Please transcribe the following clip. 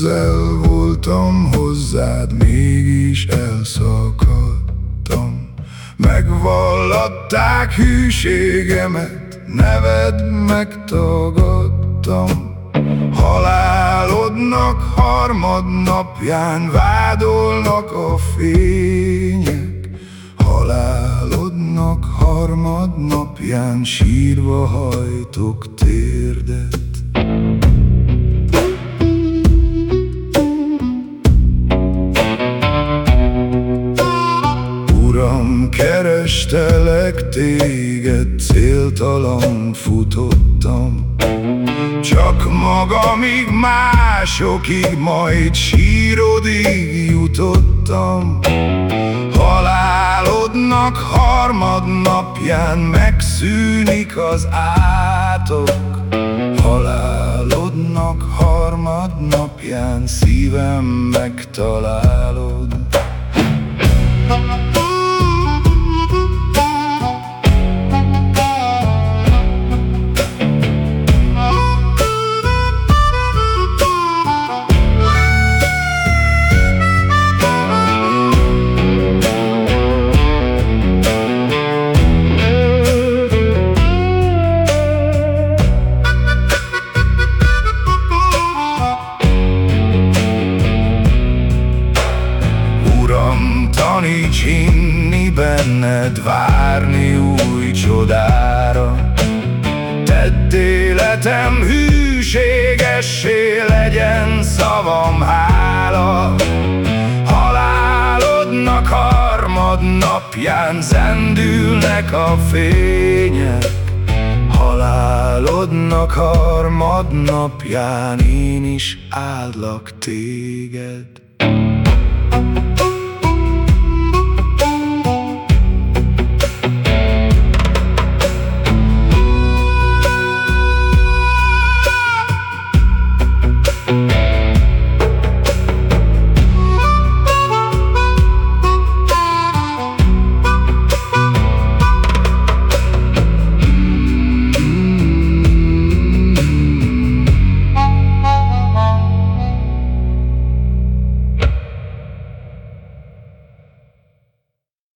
közel voltam hozzád, mégis elszakadtam. Megvallatták hűségemet, neved megtagadtam. Halálodnak harmadnapján vádolnak a fények. Halálodnak harmadnapján sírva hajtok térdet. Kerestelek téged, céltalan futottam. Csak magamig, másokig, majd sírodig jutottam. Halálodnak harmadnapján megszűnik az átok. Halálodnak harmadnapján szívem megtalálod. Uram, taníts hinni benned, várni új csodára. Tedd életem hűségessé, legyen szavam hála. Halálodnak harmadnapján zendülnek a fények. Halálodnak harmadnapján én is áldlak téged.